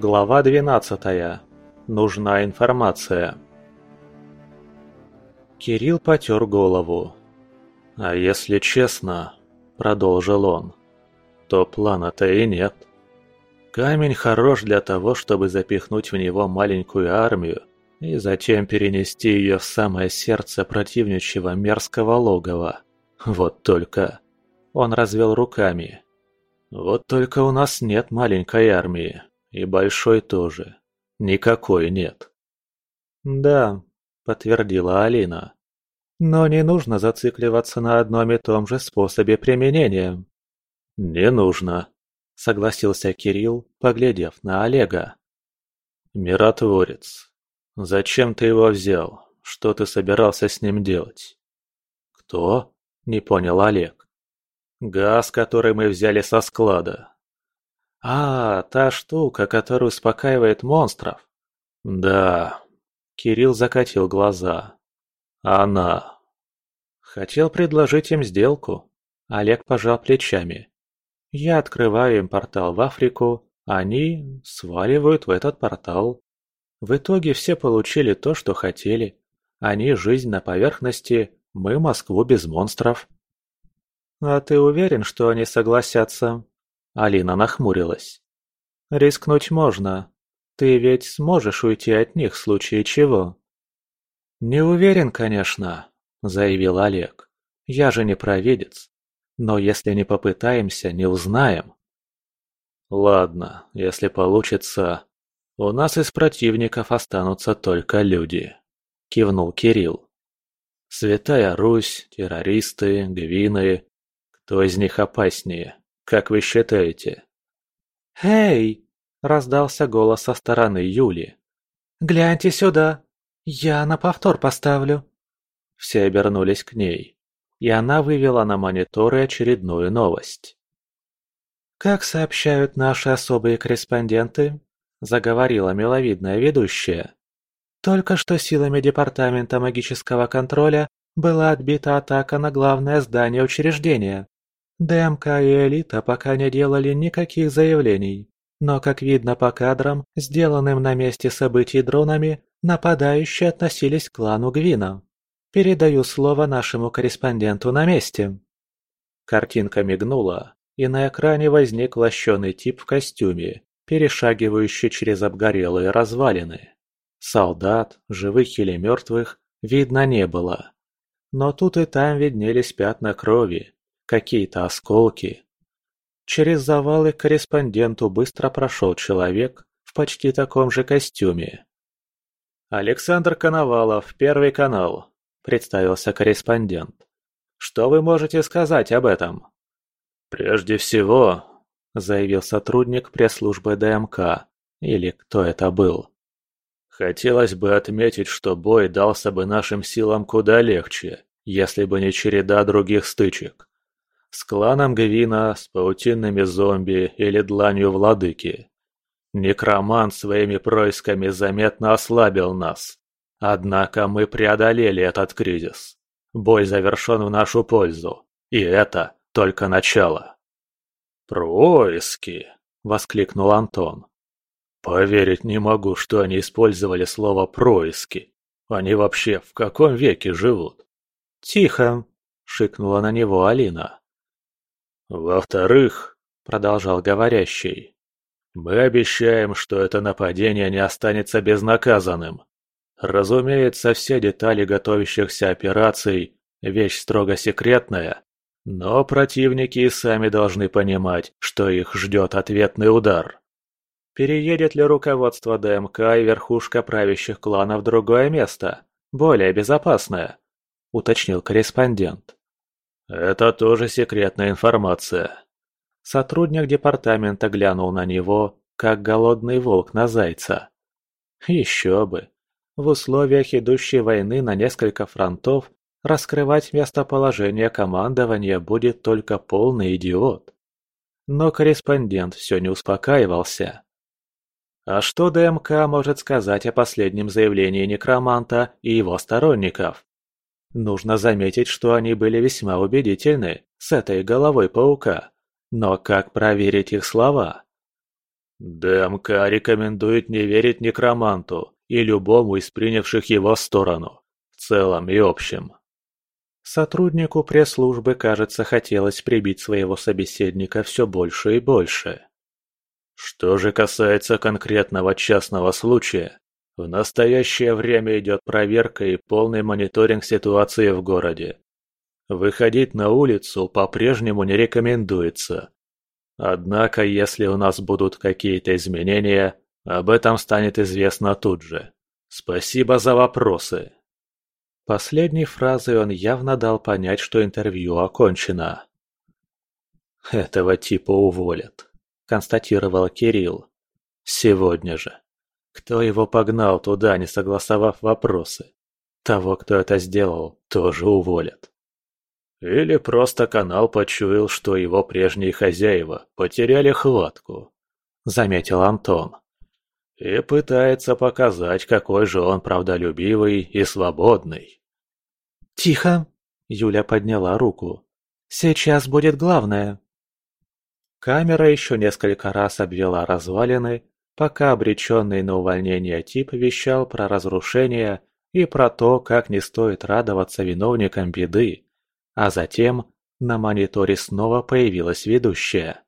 Глава 12. Нужна информация. Кирилл потер голову. «А если честно, — продолжил он, — то плана-то и нет. Камень хорош для того, чтобы запихнуть в него маленькую армию и затем перенести ее в самое сердце противничьего мерзкого логова. Вот только...» Он развел руками. «Вот только у нас нет маленькой армии, и большой тоже. Никакой нет». «Да», — подтвердила Алина. «Но не нужно зацикливаться на одном и том же способе применения». «Не нужно», — согласился Кирилл, поглядев на Олега. «Миротворец. Зачем ты его взял? Что ты собирался с ним делать?» «Кто?» — не понял Олег. Газ, который мы взяли со склада. А, та штука, которая успокаивает монстров. Да. Кирилл закатил глаза. Она. Хотел предложить им сделку. Олег пожал плечами. Я открываю им портал в Африку, они сваливают в этот портал. В итоге все получили то, что хотели. Они жизнь на поверхности, мы Москву без монстров. «А ты уверен, что они согласятся?» Алина нахмурилась. «Рискнуть можно. Ты ведь сможешь уйти от них в случае чего?» «Не уверен, конечно», — заявил Олег. «Я же не провидец. Но если не попытаемся, не узнаем». «Ладно, если получится, у нас из противников останутся только люди», — кивнул Кирилл. «Святая Русь, террористы, гвины, кто из них опаснее, как вы считаете?» «Эй!» – раздался голос со стороны Юли. «Гляньте сюда! Я на повтор поставлю!» Все обернулись к ней, и она вывела на мониторы очередную новость. «Как сообщают наши особые корреспонденты», – заговорила миловидная ведущая, «только что силами Департамента магического контроля была отбита атака на главное здание учреждения. ДМК и Элита пока не делали никаких заявлений, но, как видно по кадрам, сделанным на месте событий дронами, нападающие относились к клану Гвина. Передаю слово нашему корреспонденту на месте. Картинка мигнула, и на экране возник лощеный тип в костюме, перешагивающий через обгорелые развалины. Солдат, живых или мертвых, видно не было. Но тут и там виднелись пятна крови, какие-то осколки. Через завалы корреспонденту быстро прошел человек в почти таком же костюме. «Александр Коновалов, Первый канал», – представился корреспондент. «Что вы можете сказать об этом?» «Прежде всего», – заявил сотрудник пресс-службы ДМК, или кто это был. «Хотелось бы отметить, что бой дался бы нашим силам куда легче, если бы не череда других стычек. С кланом Гвина, с паутинными зомби или дланью владыки. Некромант своими происками заметно ослабил нас. Однако мы преодолели этот кризис. Бой завершен в нашу пользу. И это только начало. «Происки!» — воскликнул Антон. «Поверить не могу, что они использовали слово «происки». Они вообще в каком веке живут?» «Тихо!» — шикнула на него Алина. «Во-вторых, — продолжал говорящий, — мы обещаем, что это нападение не останется безнаказанным. Разумеется, все детали готовящихся операций – вещь строго секретная, но противники и сами должны понимать, что их ждет ответный удар. Переедет ли руководство ДМК и верхушка правящих кланов в другое место, более безопасное? Уточнил корреспондент. «Это тоже секретная информация». Сотрудник департамента глянул на него, как голодный волк на зайца. Еще бы. В условиях идущей войны на несколько фронтов раскрывать местоположение командования будет только полный идиот. Но корреспондент все не успокаивался. А что ДМК может сказать о последнем заявлении некроманта и его сторонников? Нужно заметить, что они были весьма убедительны с этой головой паука. Но как проверить их слова? ДМК рекомендует не верить некроманту и любому из принявших его сторону, в целом и общем. Сотруднику пресс-службы, кажется, хотелось прибить своего собеседника все больше и больше. Что же касается конкретного частного случая, в настоящее время идет проверка и полный мониторинг ситуации в городе. Выходить на улицу по-прежнему не рекомендуется. Однако, если у нас будут какие-то изменения, об этом станет известно тут же. Спасибо за вопросы. Последней фразой он явно дал понять, что интервью окончено. «Этого типа уволят», – констатировал Кирилл. «Сегодня же. Кто его погнал туда, не согласовав вопросы? Того, кто это сделал, тоже уволят». Или просто канал почуял, что его прежние хозяева потеряли хватку, заметил Антон. И пытается показать, какой же он правдолюбивый и свободный. «Тихо!» – Юля подняла руку. «Сейчас будет главное!» Камера еще несколько раз обвела развалины, пока обреченный на увольнение тип вещал про разрушение и про то, как не стоит радоваться виновникам беды. А затем на мониторе снова появилась ведущая.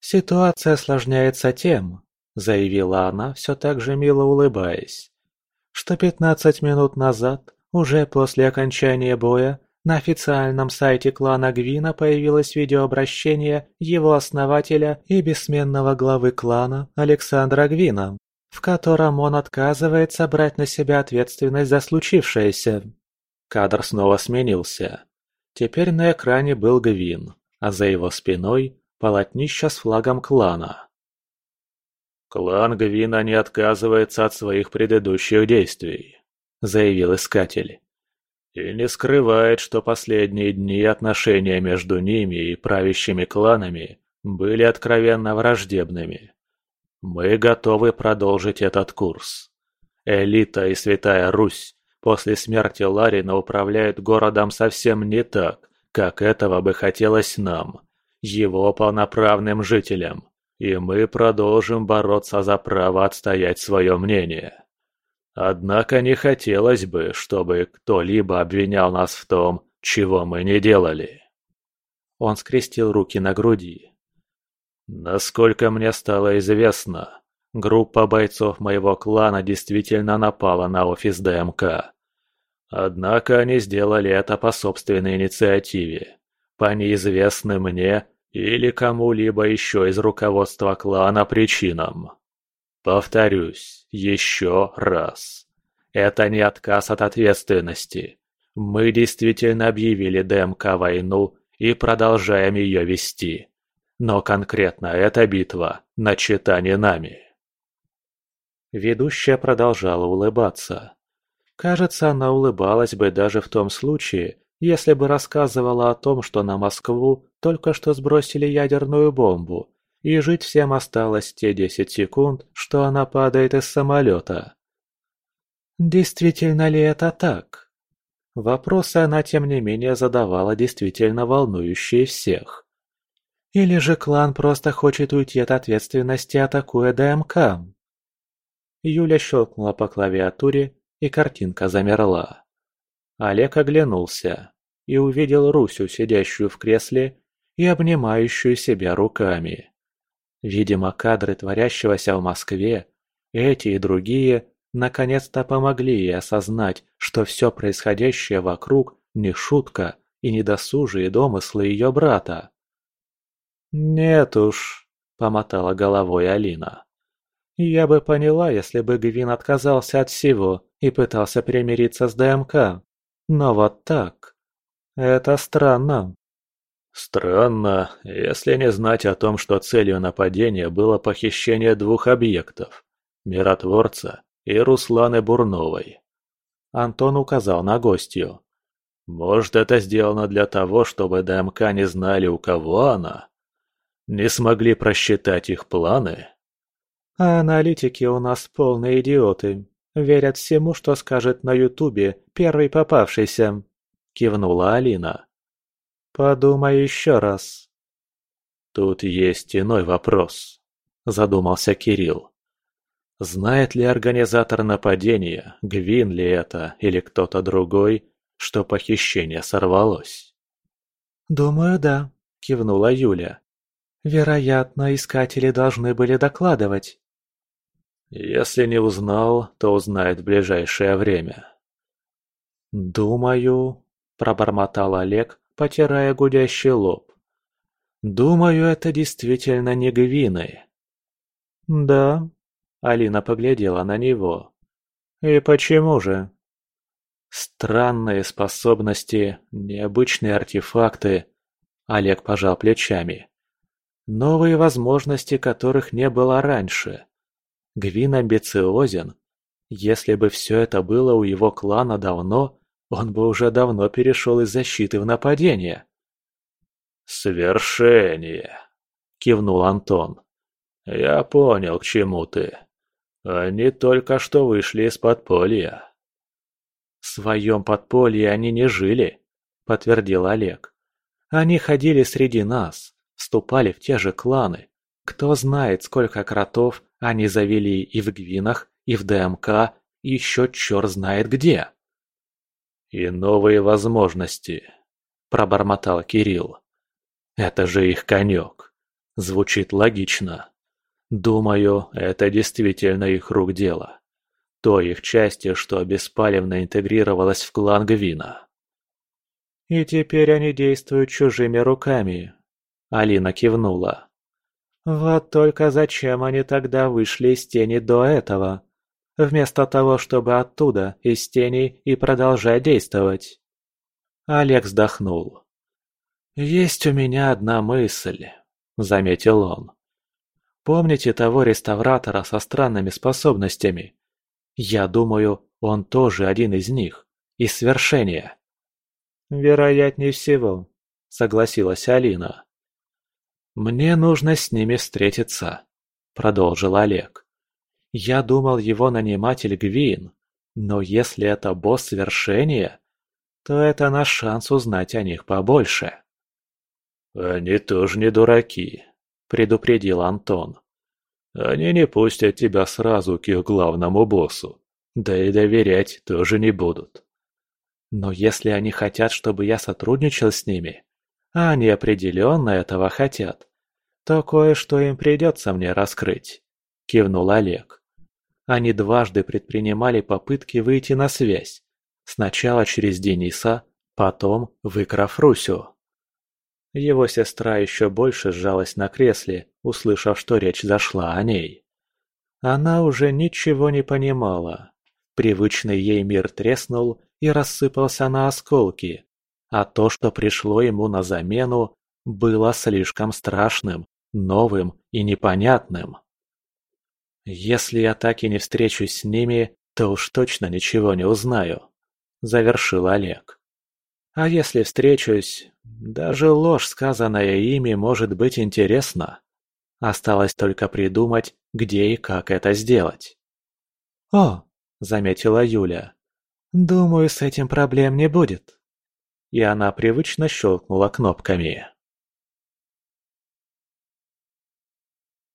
«Ситуация осложняется тем», – заявила она, все так же мило улыбаясь, – «что пятнадцать минут назад уже после окончания боя на официальном сайте клана Гвина появилось видеообращение его основателя и бессменного главы клана Александра Гвина, в котором он отказывается брать на себя ответственность за случившееся. Кадр снова сменился. Теперь на экране был Гвин, а за его спиной полотнище с флагом клана. «Клан Гвина не отказывается от своих предыдущих действий», заявил искатель. И не скрывает, что последние дни отношения между ними и правящими кланами были откровенно враждебными. Мы готовы продолжить этот курс. Элита и Святая Русь после смерти Ларина управляют городом совсем не так, как этого бы хотелось нам, его полноправным жителям, и мы продолжим бороться за право отстоять свое мнение. Однако не хотелось бы, чтобы кто-либо обвинял нас в том, чего мы не делали. Он скрестил руки на груди. Насколько мне стало известно, группа бойцов моего клана действительно напала на офис ДМК. Однако они сделали это по собственной инициативе, по неизвестным мне или кому-либо еще из руководства клана причинам. Повторюсь, еще раз. Это не отказ от ответственности. Мы действительно объявили ДМК войну и продолжаем ее вести. Но конкретно эта битва начата не нами. Ведущая продолжала улыбаться. Кажется, она улыбалась бы даже в том случае, если бы рассказывала о том, что на Москву только что сбросили ядерную бомбу, и жить всем осталось те десять секунд, что она падает из самолета. Действительно ли это так? Вопросы она, тем не менее, задавала действительно волнующие всех. Или же клан просто хочет уйти от ответственности, атакуя ДМК? Юля щелкнула по клавиатуре, и картинка замерла. Олег оглянулся и увидел Русю, сидящую в кресле и обнимающую себя руками. Видимо, кадры творящегося в Москве, эти и другие, наконец-то помогли ей осознать, что все происходящее вокруг не шутка и не досужие домыслы ее брата. «Нет уж», — помотала головой Алина. «Я бы поняла, если бы Гвин отказался от всего и пытался примириться с ДМК. Но вот так... Это странно». Странно, если не знать о том, что целью нападения было похищение двух объектов – Миротворца и Русланы Бурновой. Антон указал на гостью. Может, это сделано для того, чтобы ДМК не знали, у кого она? Не смогли просчитать их планы? А аналитики у нас полные идиоты. Верят всему, что скажет на Ютубе первый попавшийся. Кивнула Алина. Подумай еще раз. Тут есть иной вопрос. – задумался Кирилл. Знает ли организатор нападения, Гвин ли это или кто-то другой, что похищение сорвалось? «Думаю, да», – кивнула Юля. «Вероятно, искатели должны были докладывать». «Если не узнал, то узнает в ближайшее время». «Думаю», – пробормотал Олег, потирая гудящий лоб. «Думаю, это действительно не Гвины». «Да», Алина поглядела на него. «И почему же?» «Странные способности, необычные артефакты...» Олег пожал плечами. «Новые возможности, которых не было раньше. Гвин амбициозен. Если бы все это было у его клана давно, он бы уже давно перешел из защиты в нападение». «Свершение!» — кивнул Антон. «Я понял, к чему ты. Они только что вышли из подполья. В своем подполье они не жили, подтвердил Олег. Они ходили среди нас, вступали в те же кланы. Кто знает, сколько кротов они завели и в Гвинах, и в ДМК, и еще черт знает где. И новые возможности, пробормотал Кирилл. Это же их конек. Звучит логично. Думаю, это действительно их рук дело. То их части, что беспалевно интегрировалось в клан Гвина. «И теперь они действуют чужими руками», — Алина кивнула. «Вот только зачем они тогда вышли из тени до этого? Вместо того, чтобы оттуда, из тени, и продолжать действовать?» Олег вздохнул. «Есть у меня одна мысль», — заметил он. Помните того реставратора со странными способностями? Я думаю, он тоже один из них. Из свершения. Вероятнее всего, согласилась Алина. Мне нужно с ними встретиться, продолжил Олег. Я думал, его наниматель Гвин, но если это босс свершения, то это наш шанс узнать о них побольше. Они тоже не дураки, предупредил Антон. «Они не пустят тебя сразу к их главному боссу, да и доверять тоже не будут». «Но если они хотят, чтобы я сотрудничал с ними, а они определенно этого хотят, то кое-что им придется мне раскрыть», – кивнул Олег. Они дважды предпринимали попытки выйти на связь. Сначала через Дениса, потом выкрав Русю. Его сестра еще больше сжалась на кресле, услышав, что речь зашла о ней. Она уже ничего не понимала. Привычный ей мир треснул и рассыпался на осколки, а то, что пришло ему на замену, было слишком страшным, новым и непонятным. «Если я так и не встречусь с ними, то уж точно ничего не узнаю», — завершил Олег. «А если встречусь, даже ложь, сказанная ими, может быть интересна. Осталось только придумать, где и как это сделать. «О!» – заметила Юля. «Думаю, с этим проблем не будет». И она привычно щелкнула кнопками.